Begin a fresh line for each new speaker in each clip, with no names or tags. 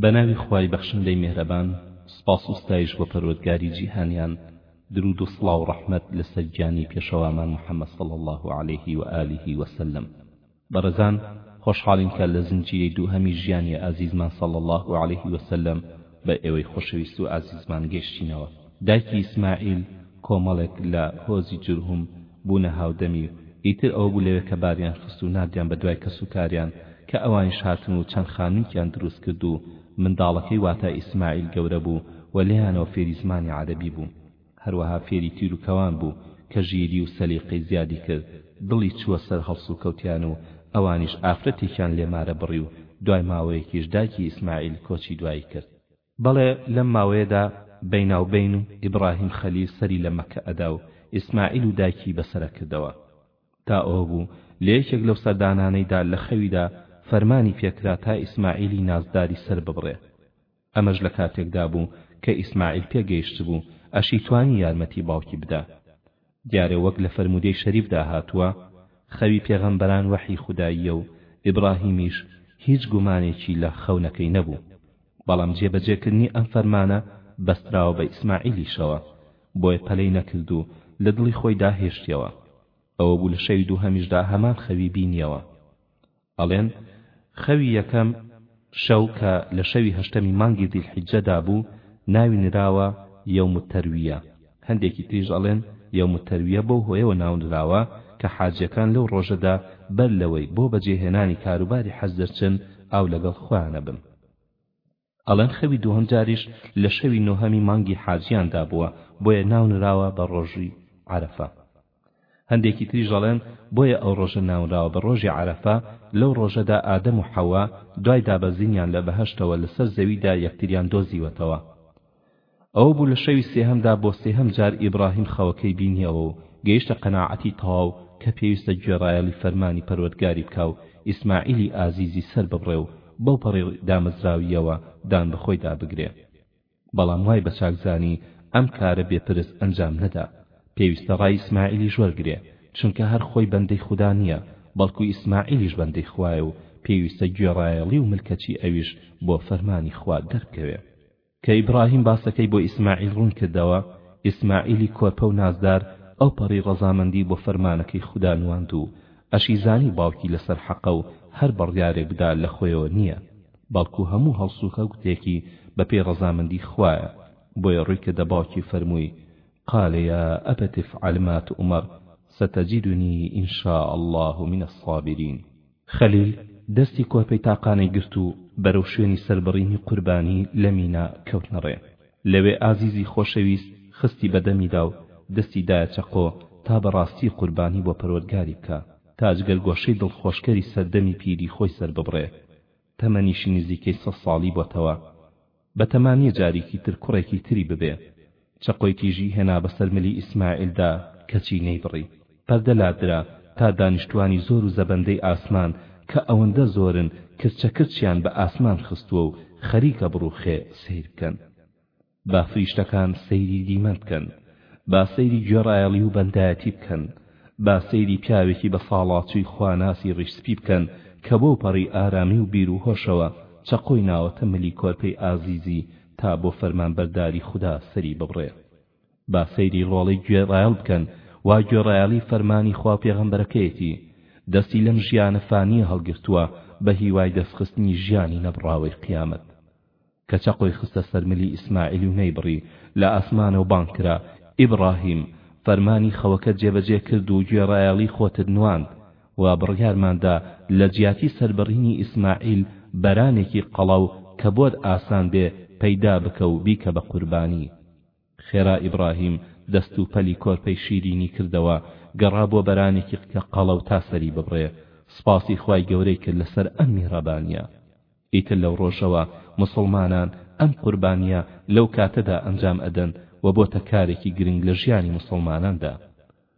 بە ناوی خوای بەخشندەی میهرەبان سپاس و ستایش بۆ پەروەردگاری جیهانیان درود و سڵاو و ڕەحمەت لەسەر گیانی پێشەوامان محمد صلی اللە علیه و آله و سلم بەڕێزان خۆشحاڵین کە لە زنجیرەی دووهەمی ژیانی ئازیزمان صلی اللە علیه و سلم بەر ئێوەی خۆشەویست و ئازیزمان گەیشتینەوە دایکی ئیسماعیل کۆمەڵێک لە هۆزی جورهم بوونە هاودەمی و ئیتر ئەوە بوو لەوێ کەباریان خست و ناردیان بە دوای کەس و کاریان کە ئەوانیش هاتن و چەند خانوویکیان دروست کرد و منداڵەکەی واتا ئیسماعیل گەورە بوو و لێیانەوە فێری زمانی عەرەبی بوو هەروەها فێری تیر و کەوان بوو کە ژیری و سەلیقەی زیادی کرد دڵی چووە سەر هەڵسوکەوتیان و ئەوانیش ئافرەتێکیان لێ مارە بڕی و دوای ماوەیەکیش دایکی ئیسماعیل کۆچی دوایی کرد. بەڵێ لەم ماوەیەدا بەیناوبەین و ئیبڕاهیم خەلیل سەری لە مەککە ئەدا و ئیسماعیل و دایکی بەسەر ئەکردەوە تا ئەوە بوو لە یەکێک لەو سەردانانەیدا لە خەویدا فەرمانی پێکرا تا ئیسماعیلی نازداری سەر ببڕێ ئەمەش لە کاتێکدا بوو کە ئیسماعیل پێگەیشتبوو ئەشیتوانی یارمەتی باوکی بدا دیارە وەک لە فەرموودەی شەریفدا هاتووە، خەوی پێغەمبەران وەحی خوداییە و ئیبڕاهیمیش هیچ گومانێکی لە خەونەکەی نەبوو، بەڵام جێبەجێکردنی ئەم فەرمانە بەستراوە بە ئیسماعیلیشەوە، بۆیە پەلەی نەکرد و لە دڵی خۆیدا هێشتیەوە. ئەوەبوو لە شەوی دووهەمیشدا هەمان خەوی بینیەوە. ئەڵێن، خەوی یەکەم شەو کە لە شەوی هەشتەمی مانگی ذی الحجە دا بوو ناوی نراوە یوم الترویە، هەندێکی تریش ئەڵێن یوم الترویە بەو هۆیەوە ناونراوە کە حاجیەکان لەو ڕۆژەدا بەر لەوەی بۆ بەجێهێنانی کاروباری حەج دەرچن ئاو لەگەڵ خۆیانە بن. ئەڵێن خەوی دووهەم جاریش لە شەوی نۆهەمی مانگی حاجیان دابووە بۆیە ناو نراوە بە ڕۆژی عەرەفە هەندێکی تریش ئەڵێن بۆیە ئەو ڕۆژە ناونراوە بە ڕۆژی عەرەفە لەو ڕۆژەدا ئادەم و حەوا دوای دابەزینیان لە بەهەشتەوە لەسەر زەویدا یەکتریان دۆزیوەتەوە ئەوە بوو لە شەوی سێهەمدا بۆ سێهەم جار ئیبراهیم خەوەکەی بینیەوە و گەیشتە قەناعەتی تەواو کە پێویستە گوێڕایەڵی فەرمانی پەروەردگاری بکا و ئیسماعیلی ئازیزی سەر ببڕێ و بەو پەڕی دامەزراوییەوە دان بە خۆیدا بگرێ بەڵام وای بە چاک زانی ئەم کارە بێ پرس ئەنجام نەدا پێویستە ڕای ئیسماعیلیش وەرگرێ چونکە هەر خۆی بەندەی خودا نییە بەڵکو ئیسماعیلیش بەندەی خوایە و پێویستە گوێڕایەڵی و ملکەچی ئەویش بۆ فەرمانی خوا دەربکەوێ کە ئیبراهیم باسەکەی بۆ ئیسماعیل ڕوون کردەوە، ئیسماعیلی کۆرپە و نازدار ئەوپەڕی ڕەزامەندی بۆ فەرمانەکەی خودا نواند و ئەشیزانی باوکی لەسەر حەقە و هەر بڕیارێک بدا لە خۆیەوە نییە بەڵکو هەموو هەڵسوکەوتێکی بە پێی ڕەزامەندی خوایە بۆیە ڕووی کردە باوکی و فەرمووی قال یا ابت افعل ما تؤمر ستجدنی ان شاء اللە من الصابرین خەلیل دەستی کۆرپەی تاقانەی گرت و بەرەو شوێنی سەربڕینی قوربانی لە مینا کەوتنە ڕێ. لەوێ ئازیزی خۆشەویست خستی بە دەمیدا و دەستی دایە چەقۆ تا بە ڕاستی قوربانی بۆ پەروەردگاری بکا. تاجگەر گۆشەی دڵخۆشکەری سەردەمی پیری خۆی سەرببڕێ، تەمەنیشی نزیکەی سەد ساڵی بۆتەوە بەتەما نیە جاریکی تر کوڕێکی تری ببێ چەقۆی تیژی هێنا بەسەر ملی ئیسماعیل دا کەچی نەیبڕی پەردە لادرا تا دانیشتوانی زۆر و زەبەندەی ئاسمان کە ئەوەندە زۆرن کرچە کرچیان بە ئاسمان خستووە و خەریکە بڕوخێ سەیر بکەن با فریشتەکان سەیری دیمەن بکەن، با سەیری گوێڕایەڵی و بەندایەتی بکەن، با سەیری پیاوێکی بەساڵاچووی خواناسی ڕیش سپی بکەن کە بەوپەڕی ئارامی و بیر و هۆشەوە چەقۆی ناوەتە ملی کۆرپەی ئازیزی تا بۆ فەرمانبەرداری خودا سەری ببڕێ. با سەیری ڕۆڵەی گوێڕایەڵ بکەن، وا گوێڕایەڵی فەرمانی خوا و پێغەمبەرەکەیەتی، دەستی لەم ژیانە فانییە هەڵگرتووە بە هیوای دەستخستنی ژیانی نەبڕاوەی قیامەت. کە چەقۆی خستە سەر ملی ئیسماعیل و نەیبڕی، لە ئاسمانەوە بانگ کرا، ئیبڕاهیم! فەرمانی خەوەکەت جێبەجێ کرد و گوێڕایەڵی خۆتت نواند، وا بڕیارمان دا لە جیاتی سەربڕینی ئیسماعیل بەرانێکی قەڵەو کە بۆت ئاسان بێ، پەیدا بکە و بیکە بە قوربانی. خێرا ئیبڕاهیم دەست و پەلی کۆرپەی شیرینی کردەوە گەڕا بۆ بەرانێکی قکە قەڵەو تا سەری ببڕێ سپاسی خوای گەورەی کرد لەسەر ئەم میهڕەبانیە ئیتر لەو ڕۆژەوە موسڵمانان ئەم قوربانیە لەو کاتەدا ئەنجام ئەدەن و بۆتە کارێکی گرنگ لە ژیانی موسڵماناندا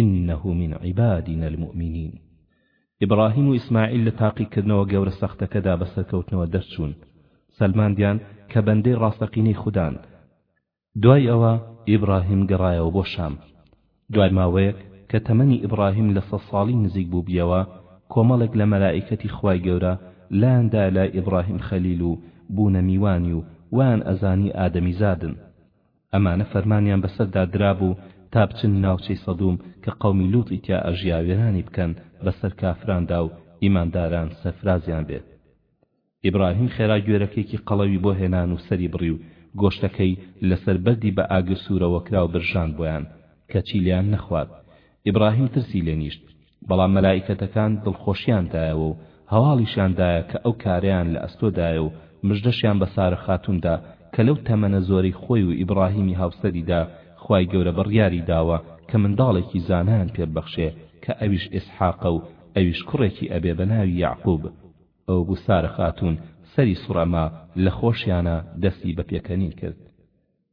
انه من عبادنا المومنین ابراهیم و ئیسماعیل لە تاقیکردنەوە گەورە سەختەکەدا بە سەرکەوتنەوە دەرچوون سەلماندیان کە بەندەی ڕاستەقینەی خودان، دوای ئەوە ئیبراهیم گەڕایەوە بۆ شام دوای ماوەیەک کە تەمەنی ئیبراهیم لە سەد ساڵی نزیک بووبیەوە کۆمەڵێک لە مەلائیکەتی خوای گەورە لایان دایە لای ئیبراهیم خەلیل و بوونە میوانی و وایان ئەزانی ئادەمیزادن ئەمانە فەرمانیان بەسەردا درابوو تا بچن ناوچەی سەدوم کە قەومی لوطی تیا ئەژیا وێرانی بکەن بەسەر کافراندا و ئیمانداران سەرفرازیان بێ ئیبراهیم خێرا گوێرەکێکی قەڵەوی بۆ هێنان و سەری بڕی و گۆشتەکەی لەسەر بەردی بە ئاگر سورەوەکراو برژاند بۆیان کەچی لێیان نەخوارد ئیبراهیم ترسی لێ نیشت، بەڵام مەلائیکەتەکان دڵخۆشییان دایەوە و هەواڵیشیان دایە کە ئەو کارەیان لە ئەستۆ دایە و مژدەشیان بە سارە خاتوون دا کە لەو تەمەنە زۆرەی خۆی و ئیبراهیمی هاوسەریدا خوای گەورە بڕیاری داوە کە منداڵێکی زانایان پێ ببەخشێ کە ئەویش ئیسحاقە و ئەویش کوڕێکی ئەبێ بە ناوی یەعقووب. ئەوە بوو سارە خاتوون سەری سوڕما لە خۆشیانا دەستی بە پێکەنین کرد.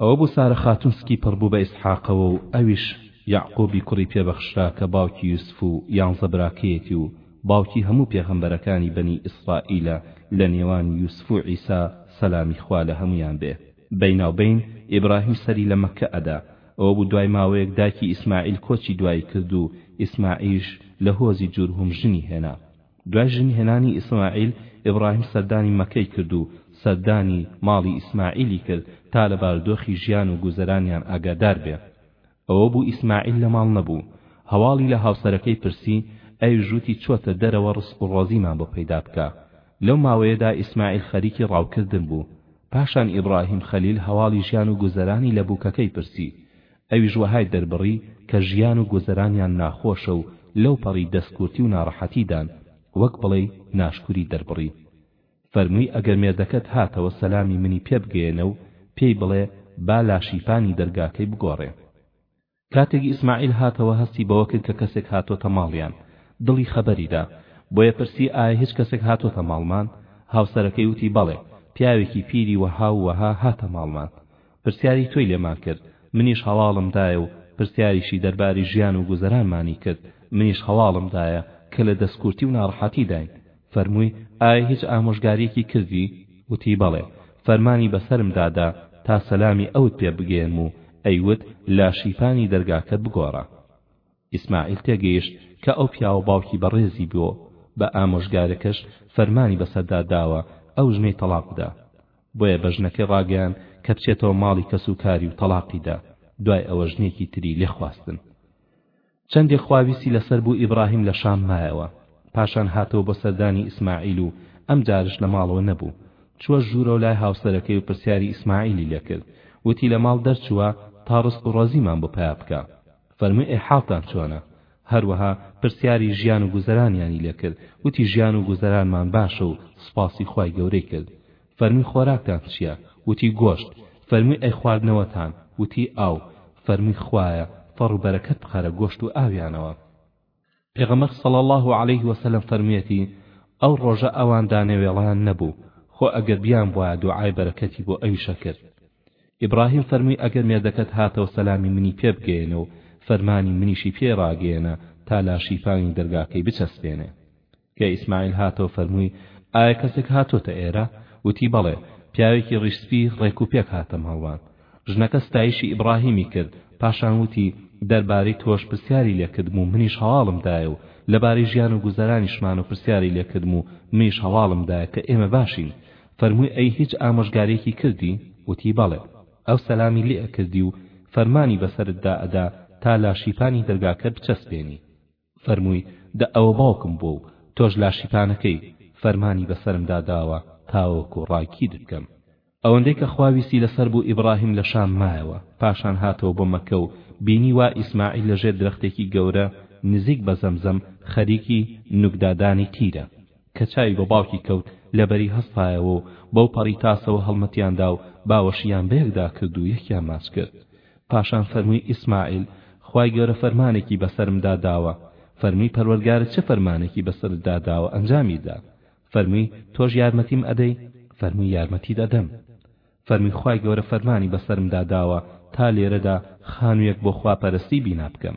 ئەوە بوو سارە خاتوون سکی پڕ بوو بە ئیسحاقەوە و ئەویش یەعقووبی کوڕی پێ بەخشرا کە باوکی یووسف و یانزە براکەیەتی و باوکی هەموو پێغەمبەرەکانی بەنی ئیسڕائیلە لە نێوان یووسف و عیسا سەلامی خوا لە هەموویان بێ بەیناوبەین ئیبراهیم سەری لە مەککە ئەدا ئەوە بوو دوای ماوەیەک دایکی ئیسماعیل کۆچی دوایی کرد و ئیسماعیش لە هۆزی جورهم ژنی هێنا دوای ژن هێنانی ئیسماعیل ئیبڕاهیم سەردانی مەکەی کرد و سەردانی ماڵی ئیسماعیلی کرد تا لە بارودۆخی ژیان و گوزەرانیان ئاگادار بێ ئەوە بوو ئیسماعیل لە ماڵ نەبوو هەواڵی لە هاوسەرەکەی پرسی ئەویش وتی چۆتە دەرەوە ڕسق و ڕۆزیمان بۆ پەیدا بکە لەو ماوەیەدا ئیسماعیل خەریکی ڕاوکردن بوو پاشان ئیبڕاهیم خەلیل هەواڵی ژیان و گوزەرانی لە بووکەکەی پرسی ئەویش وەهای دەربڕی کە ژیان و گوزەرانیان ناخۆشە و لەوپەڕی دەستکورتی و ناڕەحەتیدان، وەک بڵێی ناشکوری دەربڕی. فەرمووی ئەگەر مێردەکەت هاتەوە سەلامی منی پێ بگەیەنە و پێی بڵێ با لاشیپانی دەرگاکەی بگۆڕێ. کاتێک ئیسماعیل هاتەوە هەستی بەوە کرد کە کەسێک هاتۆتە ماڵیان، دڵی خەبەری دا، بۆیە پرسی ئایا هیچ کەسێک هاتۆتە ماڵمان؟ هاوسەرەکەی وتی بەڵێ، پیاوێکی پیری وەها و وەها هاتە ماڵمان. پرسیاری تۆی لێمان کرد منیش هەواڵم دایە و پرسیاریشی دەرباری ژیان و گوزەرانمانی کرد منیش هەواڵم دایە کە لە دەستکورتی و ناڕەحەتیداین فەرمووی ئایە هیچ ئامۆژگاریەکی کردی؟ وتی بەڵێ فەرمانی بەسەرم دادا تا سەلامی ئەوت پێ بگەیەنم و ئەیوت لاشیپانی دەرگاکەت بگۆڕە. ئیسماعیل تێگەیشت کە ئەو پیاوە باوکی بەڕێزی بووە، بە ئامۆژگارەکەش فەرمانی بەسەردا داوە ئەو ژنەی تەڵاق بدا. بۆیە بە ژنەکەی ڕاگەیاند کە بچێتەوە ماڵی کەسوکاری و تەڵاقی دا، دوای ئەوە ژنێکی تری لێ خواستن. چەندێک خواویستی لەسەر بوو ئیبراهیم لە شام مایەوە، پاشان هاتەوە بۆ سەردانی ئیسماعیل و ئەم جارەش لە ماڵەوە نەبوو، چووە ژوورەوە لای هاوسەرەکەی و پرسیاری ئیسماعیلی لێ کرد، وتی لە ماڵ دەرچووە تا ڕزق و ڕەزیمان بۆ پەیا بکا، فەرمووی ئەی حاڵتان چۆنە؟ هەروەها پرسیاری ژیان و گوزەرانیانی لێ کرد، وتی ژیان و گوزەرانمان باشە و سوپاسی خوای گەورەی کرد. فەرمووی خۆراکتان چییە؟ وتی گۆشت. فەرمووی ئەی خواردنەوەتان؟ وتی ئاو. فەرمووی خوایە فەڕ و بەرەکەت بخەرە گۆشت و ئاویانەوە. پێغەمبەر صلی اللە علیه وسلم فەرموویەتی، ئەو ڕۆژە ئەوان دانەوێڵان نەبوو، خۆ ئەگەر بیانبوایە دوعای بەرەکەتی بۆ ئەویش ئەکرد. ئیبراهیم فەرمووی ئەگەر مێردەکەت هاتەوە سەلامی منی پێ بگەیەنە و فەرمانی منیشی پێ ڕاگەیەنە تا لاشی پانی دەرگاکەی بچەسپێنێ. کە ئیسماعیل هاتەوە فەرمووی، ئایا کەسێک هاتۆتە ئێرە؟ وتی، بەڵێ، پیاوێکی ڕیش سپی ڕێک و پێک هاتە ماڵمان. ژنەکە ستایشی ئیبڕاهیمی کرد، پاشان وتی، دەربارەی تۆش پرسیاری لێ کردم و منیش هەواڵم دایە و لەبارەی ژیان و گوزەرانیشمان و پرسیاری لێ کردم و منیش هەواڵم دایە کە ئێمە باشین. فەرمووی، ئەی هیچ ئامۆژگارییەکی کردی؟ وتی، بەڵێ. ئەو سەلامی لێ ئەکردی و فەرمانی بەسەرتدا ئەدا تا لاشیپانی دەرگاکە بچەسپێنی. فەرمووی، دە ئەوە باوکم بووە و تۆش لاشی پانەکەی، فەرمانی بەسەرمدا داوە تاوەکو ڕاکیت بکەم. ئەوەندەی کە خوا ویستی لەسەر بوو ئیبڕاهیم لە شام مایەوە، پاشان هاتەوە بۆ مەککە و بینی وا ئیسماعیل لە ژێر درەختێکی گەورە نزیک بە زەمزەم خەریکی نوکدادانی تیرە، کە چاوی بە باوکی کەوت لەبەری هەستایەوە و بەوپەڕی تاسەوە هەڵمەتیان دا و باوەشیان بەیەکدا کرد و یەکیان ماچ کرد. پاشان فەرمووی، ئیسماعیل، خوای گەورە فەرمانێکی بەسەرمدا داوە. فەرمووی، پەروەرگارت چ فەرمانێکی بەسەرتدا داوە ئەنجامی دا؟ فەرمووی، تۆش یارمەتیم ئەدەی؟ فەرمووی، یارمەتیت ئەدەم. فەرمووی، خوای گەورە فەرمانی بەسەرمدا داوە تا لێرەدا خانوویەک بۆ خواپەرستی بینا بکەم.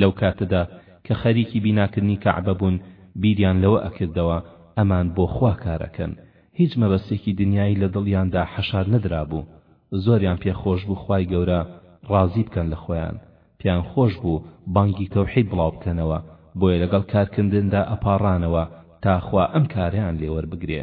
لەو کاتەدا کە خەریکی بیناکردنی کەعبە بوون بیریان لەوە ئەکردەوە ئەمان بۆ خوا کار ئەکەن هیچ مەبەستێکی دنیایی لە دڵیاندا حەشار نەدرابوو زۆریان پێ خۆش بوو خوای گەورە ڕازی بکەن لە خۆیان پێیان خۆش بوو بانگی تەوحید بڵاو بکەنەوە بۆیە لەگەڵ کارکردندا ئەپاڕانەوە تا خوا ئەم کارەیان لێ وەربگرێ.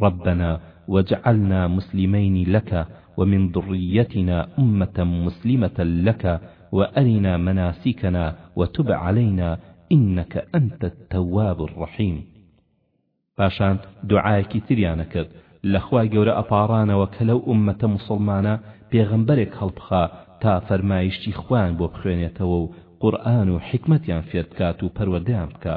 ربنا وجعلنا مسلمین لک ومن ذریتنا امة مسلمة لک وارنا مناسکنا وتب علینا انک انت التواب الرحیم پاشان دوعایەکی تریان ئەکرد لە خوای گەورە ئەپاڕانەوە کە لەو ئوممەتە موسڵمانە پێغەمبەرێک هەڵبخا تا فەرمایشتی خوایان بۆ بخوێنێتەوە و قورئان و حیکمەتیان فێربکات و پەروەردەیان بکا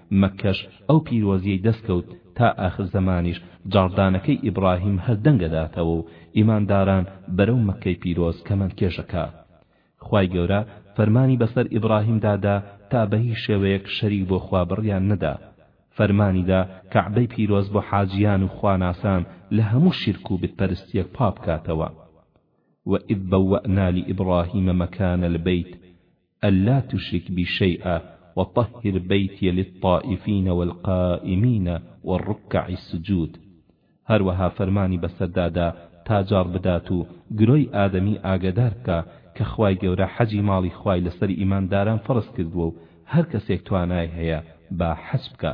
مەککەش ئەو پیرۆزیەی دەستکەوت تا ئاخر زەمانیش جاڕدانەکەی ئیبڕاهیم هەر دەنگەداتەوە و ئیمانداران بەرەو مەککەی پیرۆز کەمەند کێشەکا خوای گەورە فەرمانی بەسەر ئیبڕاهیمدا دا تا بەهیچ شێوەیەک شەریک بۆ خوا بڕیان نەدا فەرمانی دا کەعبەی پیرۆز بۆ حاجیان و خواناسان لە هەموو شیرک و بت پەرستیەک پاکبکاتەوە وئذ بوەنا لئبڕاهیمە مەکانە لبەیت اللە تشرک بی شیئا وطهر بیتی للطائفین والقائمین والرکع السجود هەروەها فەرمانی بەسەردا دا تا جاڕ بدات و گرۆی ئادەمی ئاگەدار بکا کە خوای گەورە حەجی ماڵی خوای لەسەر ئیمانداران فەڕز کردووە و هەرکەسێک توانای هەیە با حەج بکا.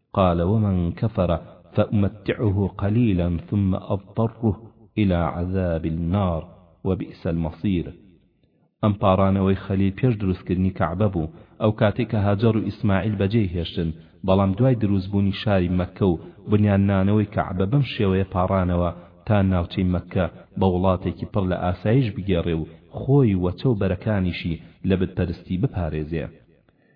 قال ومن کفر فامتعه قلیلا ثم اضطره الی عذاب النار وبیس المصیر ئەم پاڕانەوەی خەلیل پێش دروستکردنی کەعبە بوو ئەو کاتەی کە هاجەر و ئیسماعیل بەجێی هێشتن بەڵام دوای دروستبوونی شاری مەککە و بنیان نانەوەی کەعبە بەم شێوەیە پاڕانەوە تا ناوچەی مەککە بە وڵاتێکی پڕ لە ئاسایش بگێڕێ و خۆی و چەو بەرەکانیشی لە بت پەرستی بپارێزێ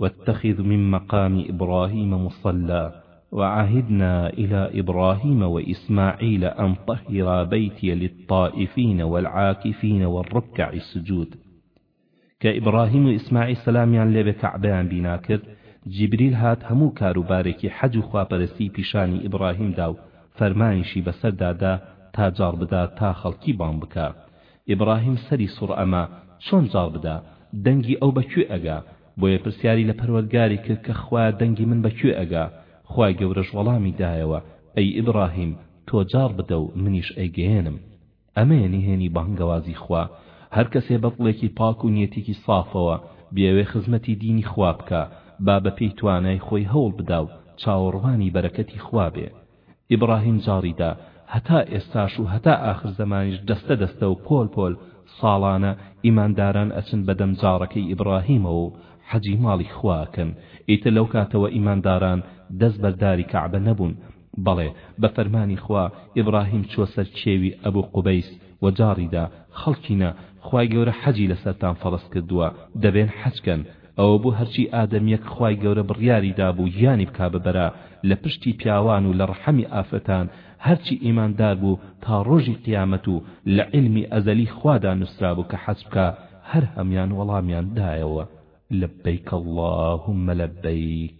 واتخذ من مقام ابراهیم مصلی وعهدنا الی ابراهیم واسماعیل ان طهرا بیتی للطائفین والعاکفین والرکع السجود کە ابراهیم و اسماعیل سەلامیان لێبێ کەعبەیان بینا کرد جیبریل هات هەموو کارو بارێکی حەج و خواپەرستی پیشانی ابراهیم داو فەرمانیشی بەسەردا دا تا جاڕ بدا تا خەڵکی بانگ بکا ئیبڕاهیم سەری سوڕ ئەمە چۆن جاڕ بدا دەنگی ئەو بە کوێ ئەگا بۆیە پرسیاری لە پەروەردگاری کرد کە خوایە دەنگی من بە کوێ ئەگا خوای گەورەش وەڵامی دایەوە ئەی ئیبڕاهیم تۆ جاڕ بدە و منیش ئەیگەیەنم ئەمەیە نهێنی بانگەوازی خوا هەر کەسێ بە دڵێکی پاک و نیەتیکی سافەوە بیەوێ خزمەتی دینی خوا بکا با بە پێی توانای خۆی هەوڵ بدا و چاوەڕوانی بەرەکەتی خوا بێ ئیبڕاهیم جاڕیدا هەتا ئێستاش و هەتا ئاخر زەمانیش دەستە دەستە و پۆل پۆل ساڵانە ئیمانداران ئەچن بەدەم جاڕەکەی ئیبڕاهیمەوە و حەجی ماڵی خوا ئەکەن ئیتر لەو کاتەوە ئیمانداران دەست بەرداری کەعبە نەبوون بەڵێ بە فەرمانی خوا ئیبڕاهیم چووە سەر کێوی ئەبو قوبەیس و جاڕیدا خەڵکینە خوای گەورە حەجی لەسەرتان فەڕز کردووە دەبێن حەج کەن ئەوە بوو هەرچی ئادەمیەک خوای گەورە بڕیاری دابوو گیانی بکا ببەرە لە پشتی پیاوان و لە ڕحمی ئافرەتان هەرچی ئیماندار بوو تا ڕۆژی قیامەت و لە عیلمی ئەزەلی خوادا نوسرابوو کە حەز بکا هەر هەموان وەڵامیان دایەوە لبیک اللهم لبیک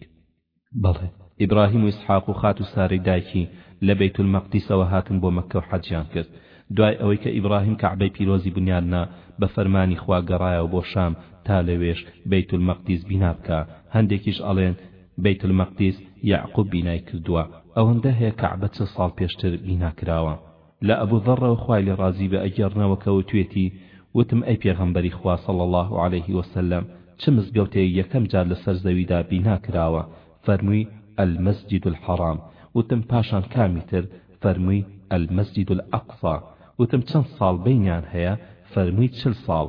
بەڵێ، ئیبراهیم و ئیسحاق و خاتوو سارەی دایکی لە بەیتولمەقدیسەوە هاتن بۆ مەککە و حەجیان کرد. دوای ئەوەی کە ئیبراهیم کەعبەی پیرۆزی بنیاد نا، بە فەرمانی خوا گەڕایەوە بۆ شام تا لەوێش بەیتولمەقدیس بینا بکا، هەندێکیش ئەڵێن، بەیتولمەقدیس یەعقوب بینای کردووە، ئەوەندە هەیە کەعبە چل ساڵ پێشتر بینا کراوە. لە ئەبو ذەڕەوە خوای لێ ڕازی بێ ئەگێڕنەوە کە وتوێتی، وتم ئەی پێغەمبەری خوا صلی اللە علیە وسلم چ مزگەوتێک یەکەم جار لەسەر زەویدا بینا کراوە؟ فەرمووی، المسجد الحرام، وتم پاشان کامی تر؟ فەرمووی، المسجد الاقصی، وتم چەند ساڵ بەینیان هەیە؟ فەرمووی، چل ساڵ.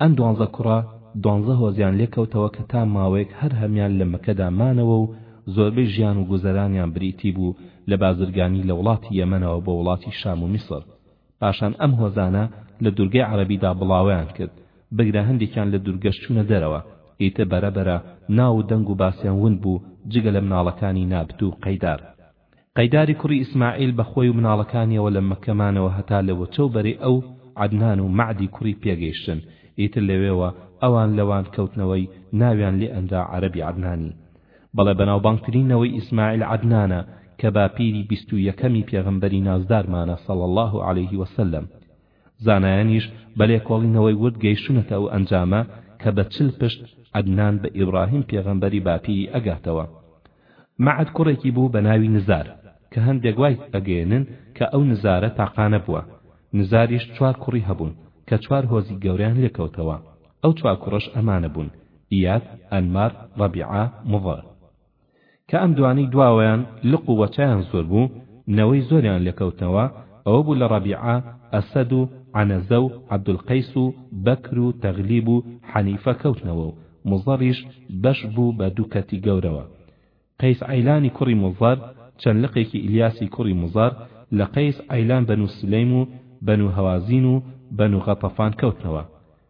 ئەم دوانزە کوڕە دوانزە هۆزیان لێ کەوتەوە کە تا ماوەیەک هەر هەمیان لە مەکەدا مانەوە و زۆربەی ژیان و گوزەرانیان بریتی بوو لە بازرگانی لە وڵاتی یەمەنەوە بۆ وڵاتی شام و میسر پاشان ئەم هۆزانە لە دورگەی عەرەبیدا بڵاوەیان کرد بگرە هەندێکیان لە دورگەش چوونە دەرەوە ئیتر بەرە بەرە ناو و دەنگ و باسیان ون بوو جگە لە مناڵەکانی نابت و قەیدار. قەیداری کوڕی ئیسماعیل بە خۆی و مناڵەکانیەوە لە مەککە مانەوە هەتا لە وەچەو بەرەی ئەو عەدنان و مەعدی کوڕی پێگەیشتن ئیتر لەوێوە ئەوان لەوان کەوتنەوەی ناویان لێ ئەنرا عەرەبی عەدنانی بەڵێ بەناوبانگترین نەوەی ئیسماعیل عەدنانە کە باپیری بیست و یەکەمی پێغەمبەری نازدارمانە صلی اللە علیه وسلم زانایانیش بە لێکۆڵینەوەی ورد گەیشتوونەتە ئەو ئەنجامە کە بە چل پشت عەدنان بە ئیبڕاهیم پێغەمبەری باپیری ئەگاتەوە. مەعەد کوڕێکی بوو بە ناوی نزار کە هەندێک وای ئەگەیەنن کە ئەو نزارە تاقانە بووە. نزاریش چوار کوڕی هەبوون کە چوار هۆزی گەورەیان لێ کەوتەوە. ئەو چوار کوڕەش ئەمانە بوون، ئیاد، ئەنمار، ڕەبیعە، موضڕ. کە ئەم دوانەی دواوەیان لق و وەچەیان زۆر بوو، نەوەی زۆریان لێ کەوتنەوە، ئەوە بوو لە ڕەبیعە، ئەسەد و عەنەزە و عەبدولقەیس و بەکر و تەغلیب و حەنیفە کەوتنەوە و موزەڕیش بەش بوو بە دوو کەرتی گەورەوە. قەیس عەیلانی کوڕی موزەر، چەند لقێکی ئیلیاسی کوڕی موزەر، لە قەیس عەیلان بەنو سلەیم و بەنو هەوازین و بەنو غەتەفان کەوتنەوە.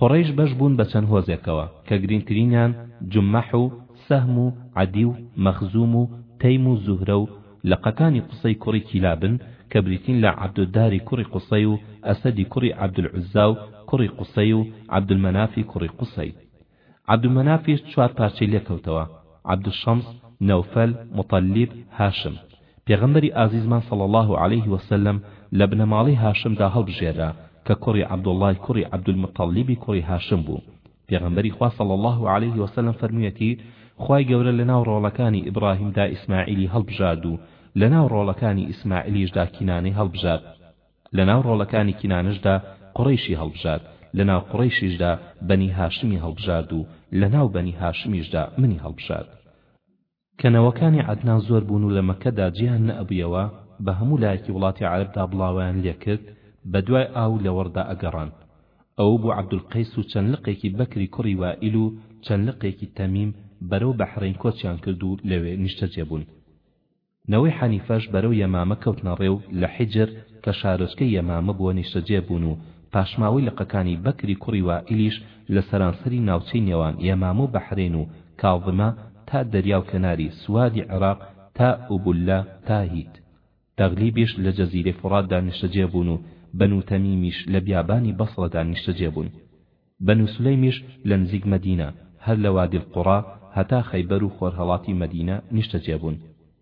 قوڕەیش بەش بوون بە چەند هۆزێکەوە کە گرینگترینیان جوممەح و سەهم و عەدی و مەخزووم و تەیم و زوهرە و لقەکانی قوسەی کوڕی کیلابن کە بریتین لە عەبدوداری کوڕی قوسەی و ئەسەدی کوڕی عەبدولعوزا و کوڕی قوسەی و عەبدولمەنافی کوڕی قوسەی. عەبدومەنافیش چوار پارچەی لێ کەوتەوە، عەبدوشەمس، نەوفەل، موتەلیب، هاشم. پێغەمبەری ئازیزمان صلی اللە علیە وسلم لە بنەماڵەی هاشمدا هەڵبژێررا کە کوڕی عبداللەی کوڕی عبدالمطلیبی کوڕی هاشم بوو، پێغەمبەری خوا صلی اللە علیە وسلم فەرموویەتی، خوای گەورە لەناو ڕۆڵەکانی ئیبڕاهیمدا ئیسماعیلی هەڵبژارد و لەناو ڕۆڵەکانی ئیسماعیلیشدا کینانەی هەڵبژارد، لەناو ڕۆڵەکانی کینانەشدا قوڕەیشی هەڵبژارد، لەناو قوڕەیشیشدا بەنی هاشمی هەڵبژارد و لەناو بەنی هاشمیشدا منی هەڵبژارد. کە نەوەکانی عەدنان زۆر بوون و لە مەککەدا جێیان نەئەبوویەوە، بە هەموو لایەکی وڵاتی عەرەبدا بڵاوەیان لێ کرد، بە دوای ئاو و لەوەڕدا ئەگەڕان. ئەو بوو عەبدولقەیس و چەند لقێکی بەکری کوڕی وائیل و چەند لقێکی تەمیم بەرەو بەحرەین کۆچیان کرد و لەوێ نیشتەجێ بوون. نەوەی حەنیفەش بەرەو یەمامە کەوتنە ڕێ و لە حیجر کە شارۆچکەی یەمامە بووە نیشتەجێ بوون و پاشماوەی لقەکانی بەکری کوڕی وائیلیش لە سەرانسەری ناوچەی نێوان یەمامە و بەحرەین و کاظمە تا دەریا و کەناری سوادی عێراق تا ئوبولە تا هیت تەغلیبیش لە جەزیرەی فوڕاتدا نیشتەجێ بوون و بەنو تەمیمیش لە بیابانی بەسڕەدا نیشتەجێ بوون. بەنو سولەیمیش لە نزیک مەدینە، هەر لە وادی القڕا هەتا خەیبەر و خۆرهەڵاتی مەدینە نیشتەجێ بوون.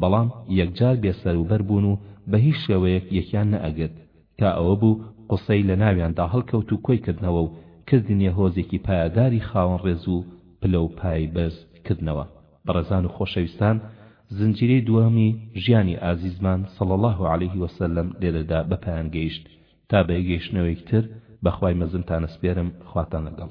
بەڵام یەکجار بێ سەر و بەر بوون و بە هیچ شێوەیەک یەکیان نەئەگرت، تا ئەوە بوو قوسەی لە ناویاندا هەڵکەوت و کۆی کردنەوە و کردینیە هۆزێکی پایەداری خاوەن ڕێز و پلە و پایەی بەرز کردنەوە. بەڕێزان و خۆشەویستان، زنجیرەی دووەمی ژیانی ئازیزمان صلی اللە علیە و سلم لێرەدا بە پایان گەیشت، تا بەیگەیشتنەوەیکتر بە خوای مەزنتان ئەسپێرم، خواتان لەگەڵ.